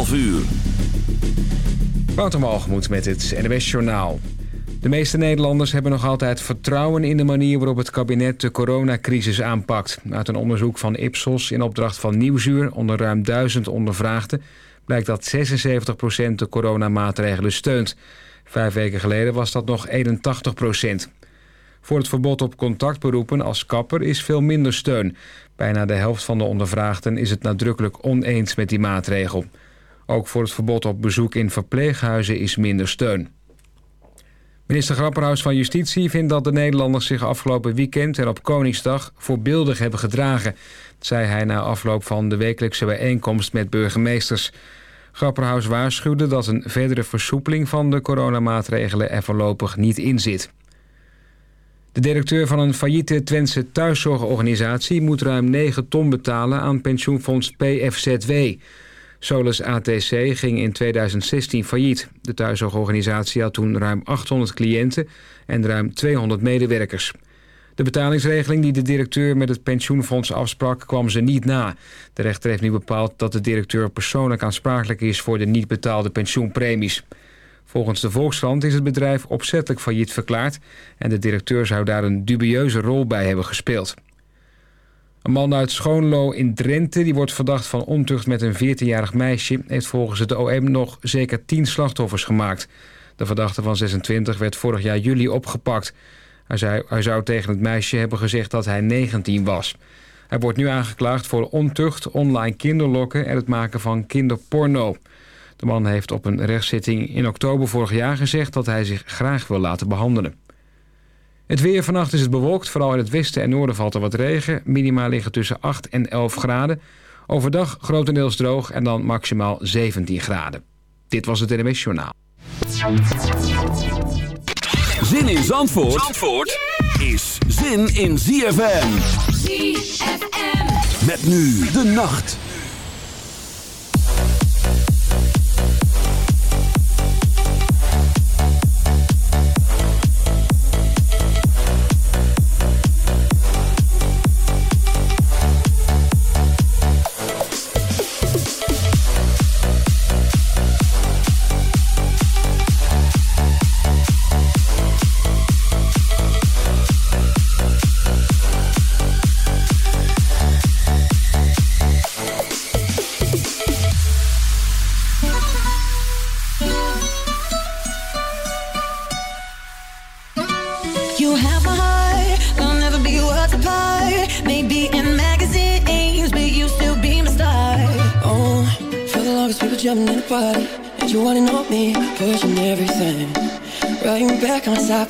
11 uur. Wouter met het NWS Journaal. De meeste Nederlanders hebben nog altijd vertrouwen in de manier waarop het kabinet de coronacrisis aanpakt. Uit een onderzoek van Ipsos in opdracht van Nieuwsuur onder ruim duizend ondervraagden blijkt dat 76% de coronamaatregelen steunt. Vijf weken geleden was dat nog 81%. Voor het verbod op contactberoepen als kapper is veel minder steun. Bijna de helft van de ondervraagden is het nadrukkelijk oneens met die maatregel. Ook voor het verbod op bezoek in verpleeghuizen is minder steun. Minister Grapperhaus van Justitie vindt dat de Nederlanders zich afgelopen weekend en op Koningsdag voorbeeldig hebben gedragen. Zei hij na afloop van de wekelijkse bijeenkomst met burgemeesters. Grapperhaus waarschuwde dat een verdere versoepeling van de coronamaatregelen er voorlopig niet in zit. De directeur van een failliete Twentse thuiszorgorganisatie moet ruim 9 ton betalen aan pensioenfonds PFZW. Solus ATC ging in 2016 failliet. De thuiszorgorganisatie had toen ruim 800 cliënten en ruim 200 medewerkers. De betalingsregeling die de directeur met het pensioenfonds afsprak kwam ze niet na. De rechter heeft nu bepaald dat de directeur persoonlijk aansprakelijk is voor de niet betaalde pensioenpremies. Volgens de Volkskrant is het bedrijf opzettelijk failliet verklaard... en de directeur zou daar een dubieuze rol bij hebben gespeeld. Een man uit Schoonlo in Drenthe, die wordt verdacht van ontucht met een 14-jarig meisje... heeft volgens het OM nog zeker 10 slachtoffers gemaakt. De verdachte van 26 werd vorig jaar juli opgepakt. Hij, hij zou tegen het meisje hebben gezegd dat hij 19 was. Hij wordt nu aangeklaagd voor ontucht, online kinderlokken en het maken van kinderporno. De man heeft op een rechtszitting in oktober vorig jaar gezegd dat hij zich graag wil laten behandelen. Het weer vannacht is het bewolkt. Vooral in het westen en noorden valt er wat regen. Minima liggen tussen 8 en 11 graden. Overdag grotendeels droog en dan maximaal 17 graden. Dit was het NMS Journaal. Zin in Zandvoort, Zandvoort is zin in ZFM. ZFM. Met nu de nacht.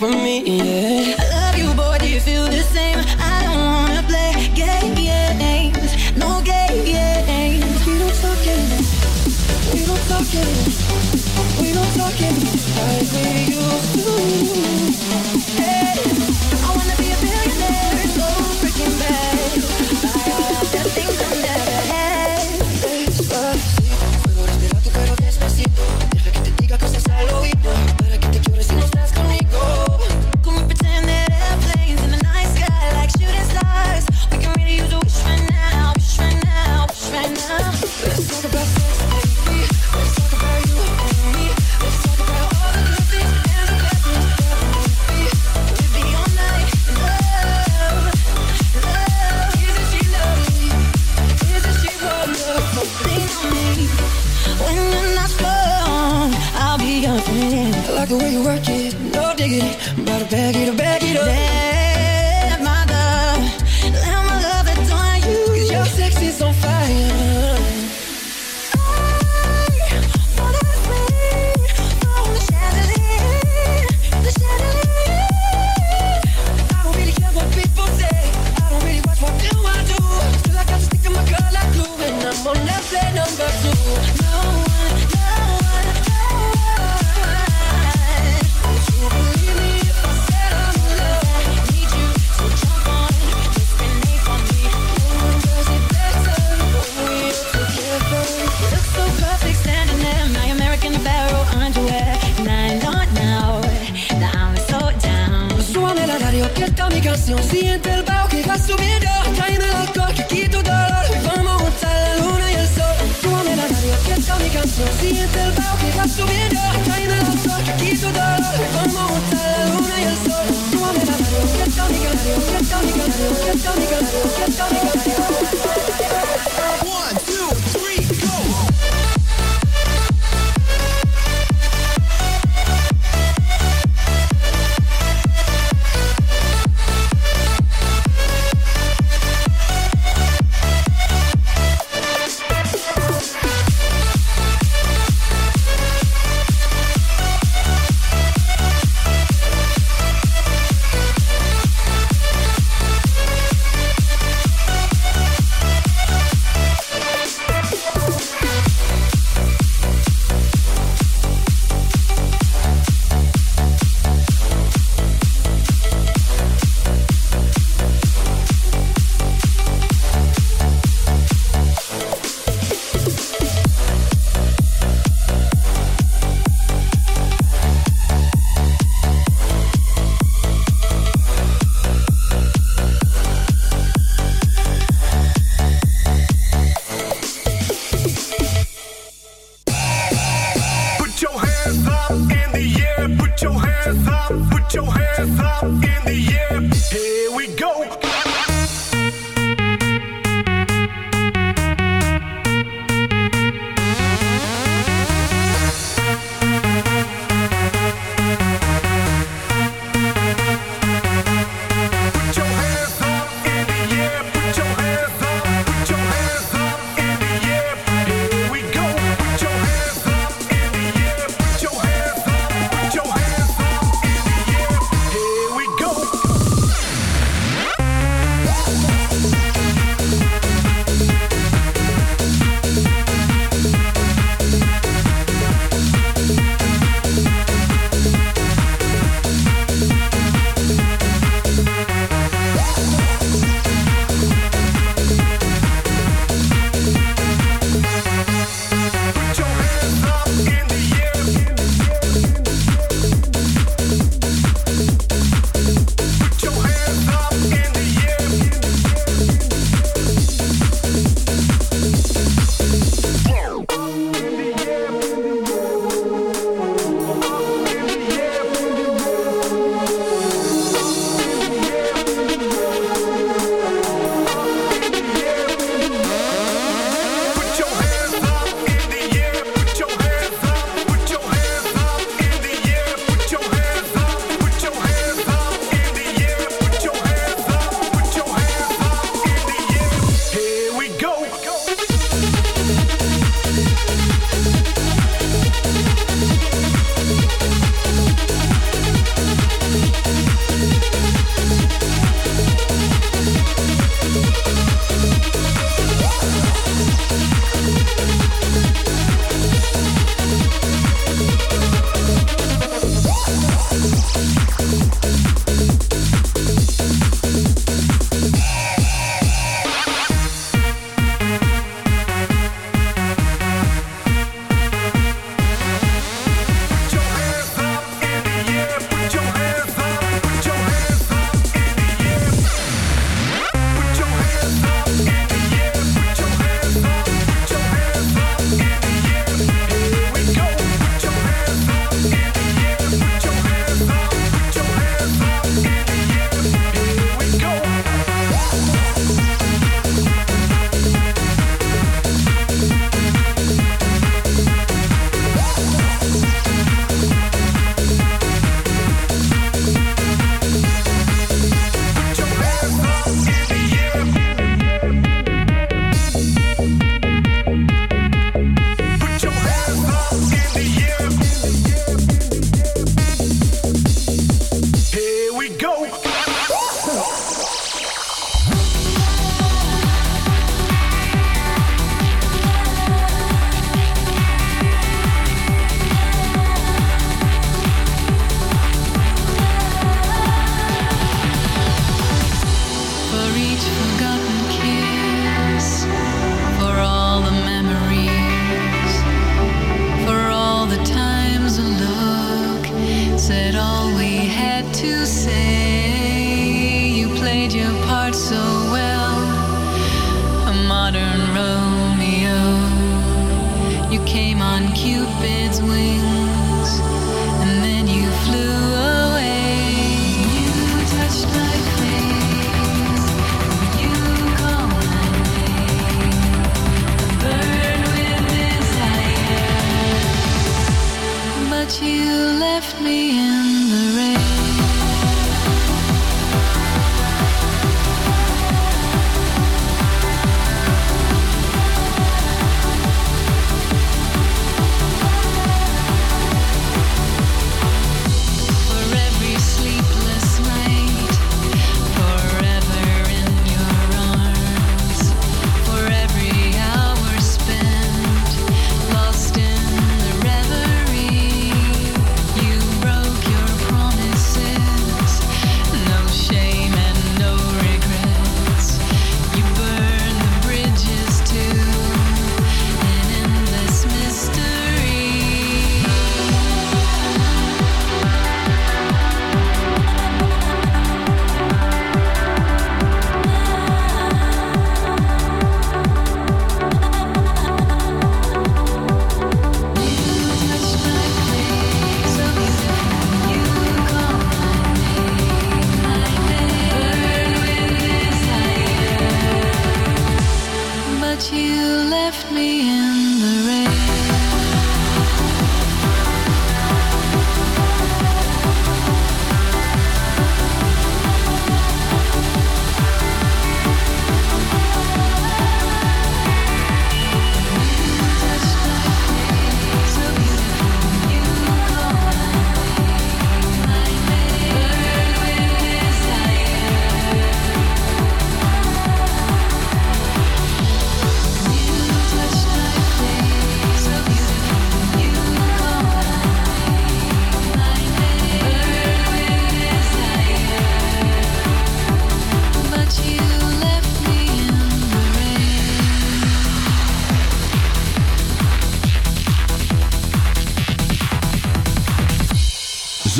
Of me,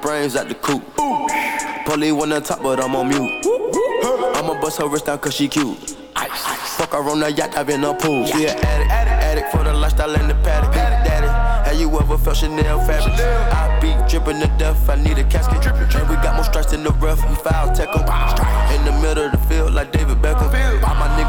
Brains out the coop. Polly one on top, but I'm on mute. I'ma bust her wrist down cause she cute. Fuck her on the yacht, I've been a pool. She an addict, addict for the lifestyle and the paddock. Daddy, have you ever felt Chanel fabric? I be dripping to death, I need a casket. And we got more strikes in the rough, we foul tech 'em. In the middle of the field, like David Beckham.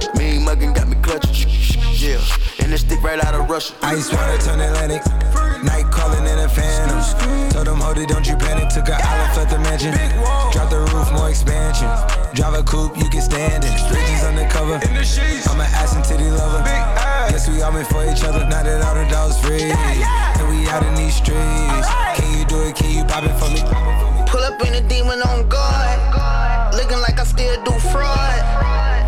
300. Mean muggin' got me clutching. Yeah, and this stick right out of Russia. Ice water turn Atlantic. Night calling in a phantom. Told them, hold it, don't you panic. Took a island, left the mansion. Drop the roof, more expansion. Drive a coupe, you can stand it. Bridges undercover. I'm an ass and titty lover. Guess we all meant for each other. Now that all the dogs free. And we out in these streets. Can you do it? Can you pop it for me? Pull up in a demon on guard. Looking like I still do fraud.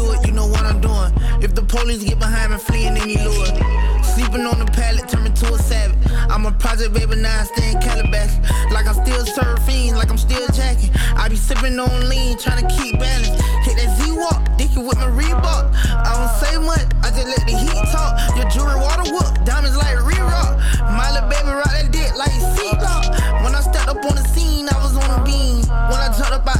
Buick, you know what I'm doing. If the police get behind me, fleeing any lure. Sleeping on the pallet, turning to a savage. I'm a project baby, now I stay in Calabash. Like I'm still surfing, like I'm still jacking. I be sipping on lean, trying to keep balance. Hit that Z-Walk, dicky with my Reebok. I don't say much, I just let the heat talk. Your jewelry water whoop, diamonds like re-rock. My little baby rock that dick like seatbelt. When I stepped up on the scene, I was on a beam. When I jumped up I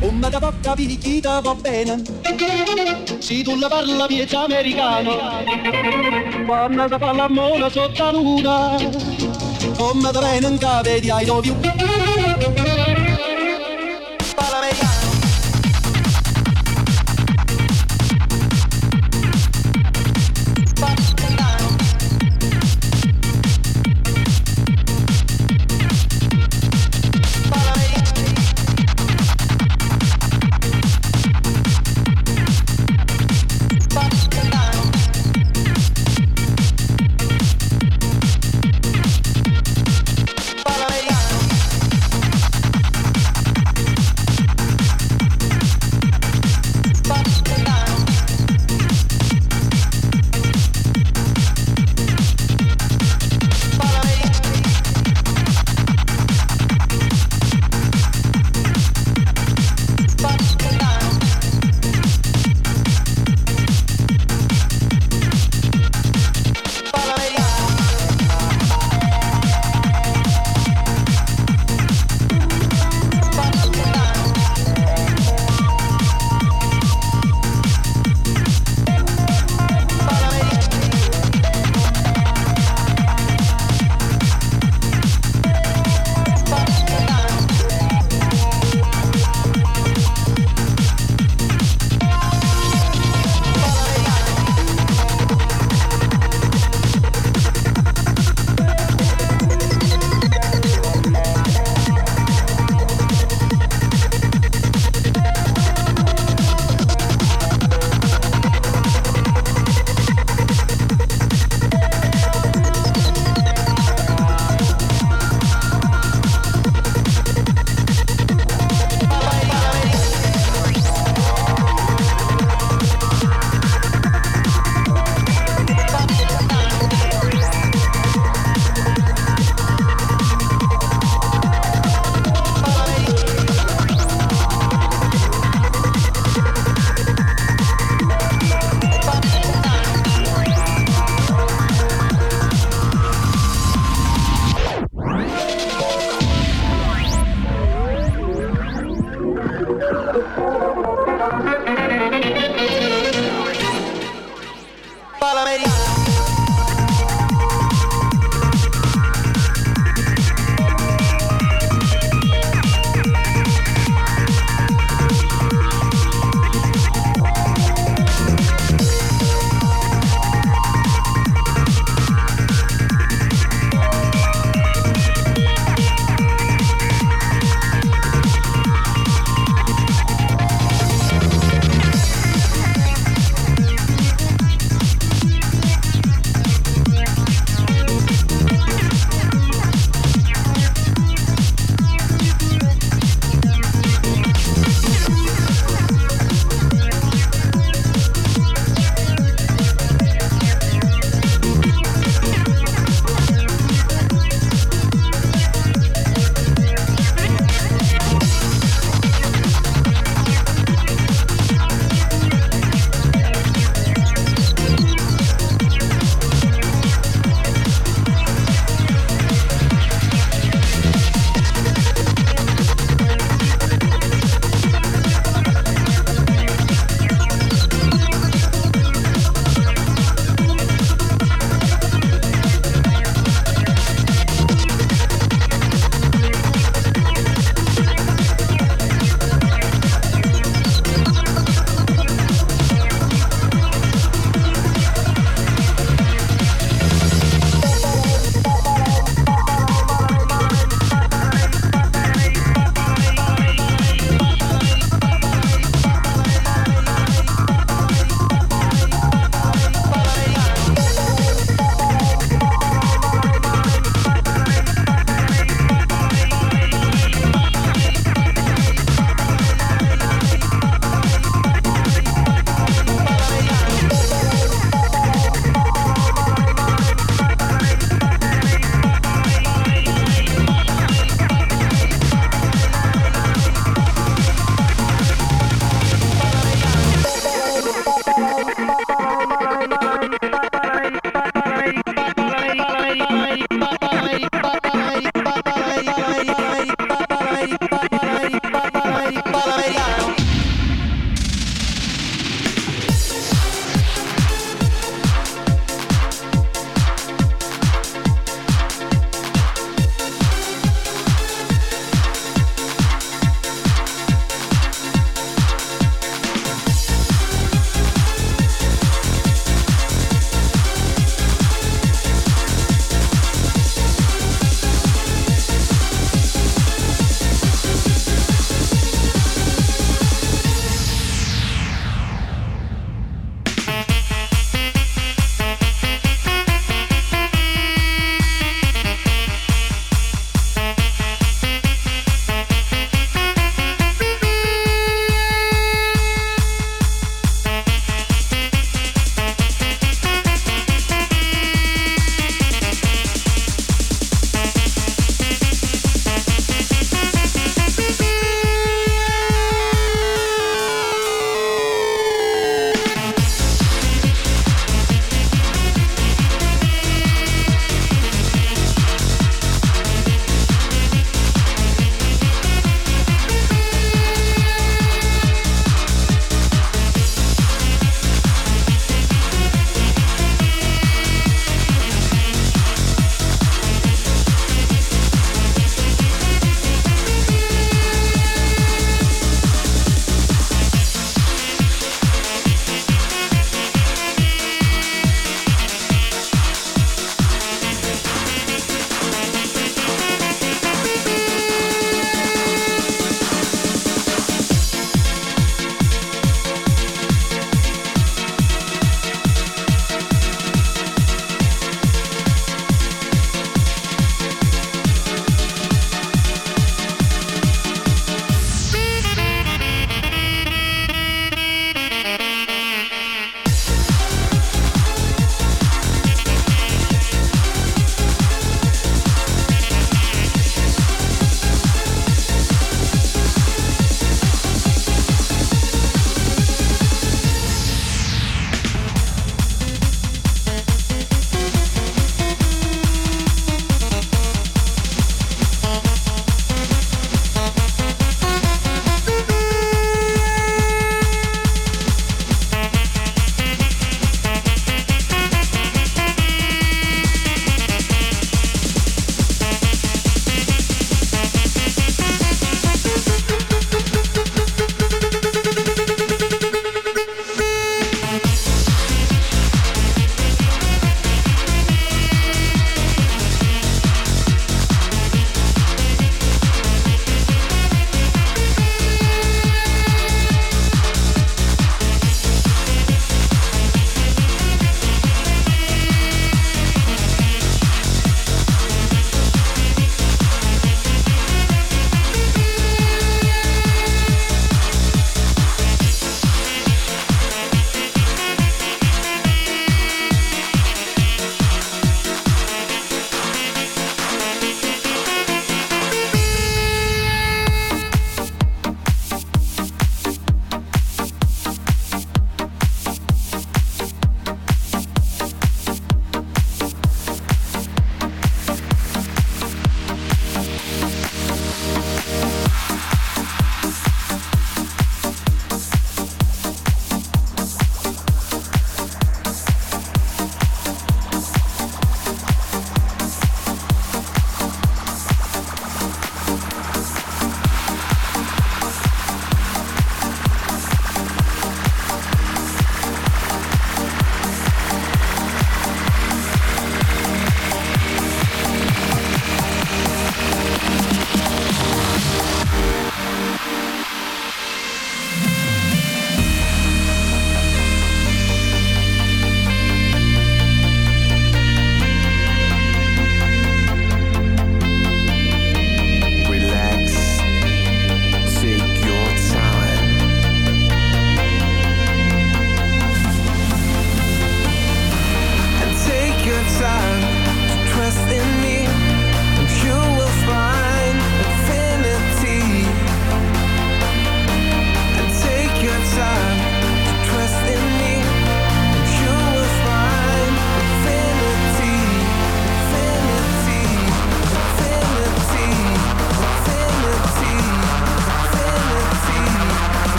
Una capocca pirichita va bene, si tu la parla piezza americano, quando si fa la mola sotto la luna, come da bene in cave di I.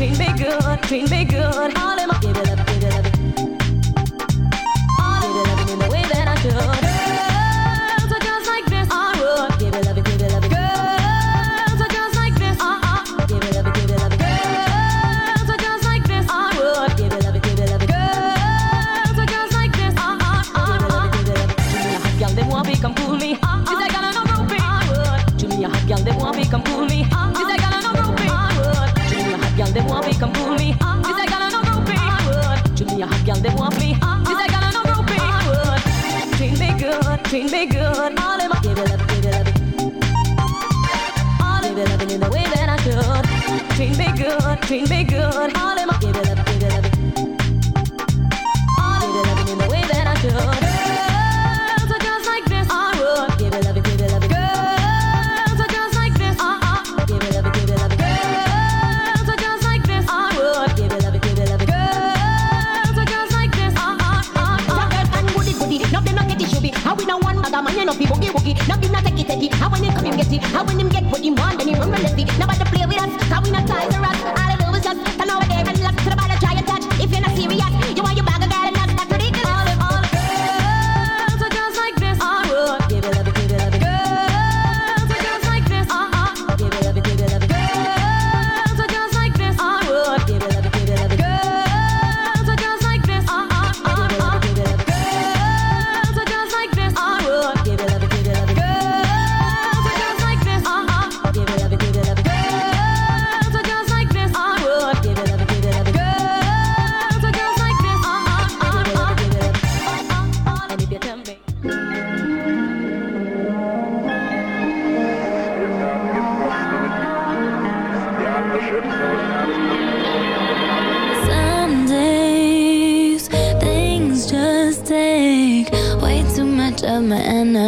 queen be good, queen be good. All in treat me good. All in my give it up, give it up. All give it up in the way that I should. Girls are girls like this, I would. Girls are girls like this, ah uh, uh. Girls are girls like this, I would. Girls are girls like this, uh, uh, ah ah ah ah. Girl and goody goody, now them not get it chubby. How we now one other man, you know people boogie boogie. Now them not take it take it. How when him come him get it. How when him get what him want, then he run relentlessly. Now but the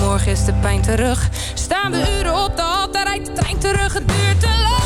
morgen is de pijn terug. Staan we uren op de hal, daar rijdt de trein terug. Het duurt te lang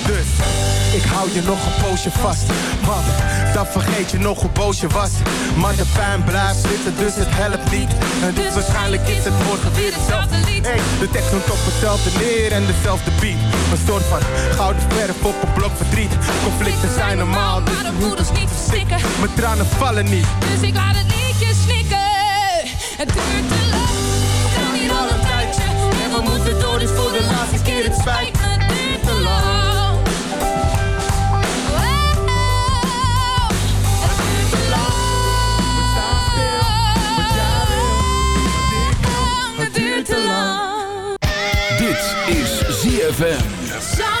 Dus ik hou je nog een poosje vast. Want dan vergeet je nog hoe boos je was. Maar de pijn blijft zitten, dus het helpt niet. En dus waarschijnlijk is het morgen weer hetzelfde lied. Hey, de tekst komt op hetzelfde neer en dezelfde beat. Een soort van gouden verf op een blok verdriet. Conflicten zijn normaal, dus Maar de moeders niet verstikken mijn tranen vallen niet. Dus ik laat het liedje snikken Het duurt te lang We gaan hier al een tijdje En we moeten door, dus voor de laatste keer Het spijt ZFM.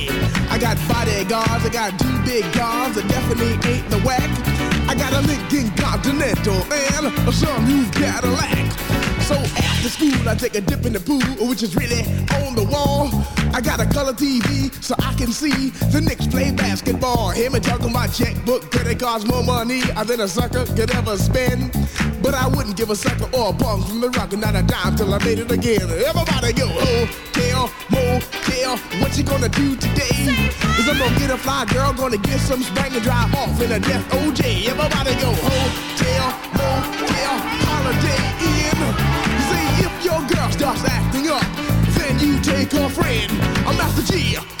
Got bodyguards, I got two big guns that definitely ain't the whack. I got a Lincoln Continental and a sunroof Cadillac. So after school, I take a dip in the pool, which is really on the wall. I got a color TV so I can see the Knicks play basketball. Hear me talking my checkbook, credit it costs more money than a sucker could ever spend. But I wouldn't give a sucker or a punk from the rock and not a dime till I made it again. Everybody go, oh, hotel, motel, what you gonna do today? Cause I'm gonna get a fly girl, gonna get some spring and drive off in a death OJ. Everybody go, hotel, motel, holiday in. You see, if your girl starts acting up, then you take her friend. I'm Master Gee.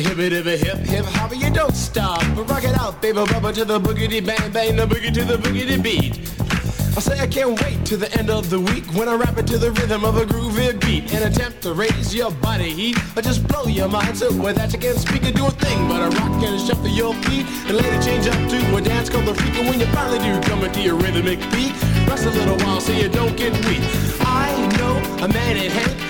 Hip it, the hip it, hip hip hop, you don't stop. But rock it out, baby bubba to the boogity bang bang, the boogie to the boogity beat. I say I can't wait to the end of the week when I rap it to the rhythm of a groovy beat and attempt to raise your body heat or just blow your mind so with that you can't speak or do a thing but a rock and shuffle your feet and later change up to a dance called the freak and when you finally do come into your rhythmic beat rest a little while so you don't get weak. I know know a man in Hank.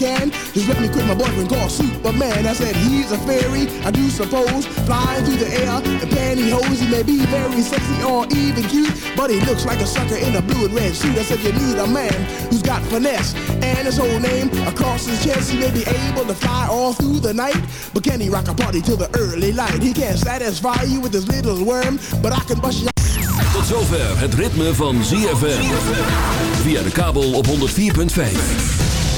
can. Just let me quit my boyfriend called Superman. I said he's a fairy, I do suppose, flying through the air in pantyhose. He may be very sexy or even cute, but he looks like a sucker in a blue and red suit. I said you need a man who's got finesse and his whole name across his chest. He may be able to fly all through the night, but can he rock a party till the early light? He can't satisfy you with his little worm, but I can bust you. Tot zover het ritme van ZFM. Via de kabel op 104.5.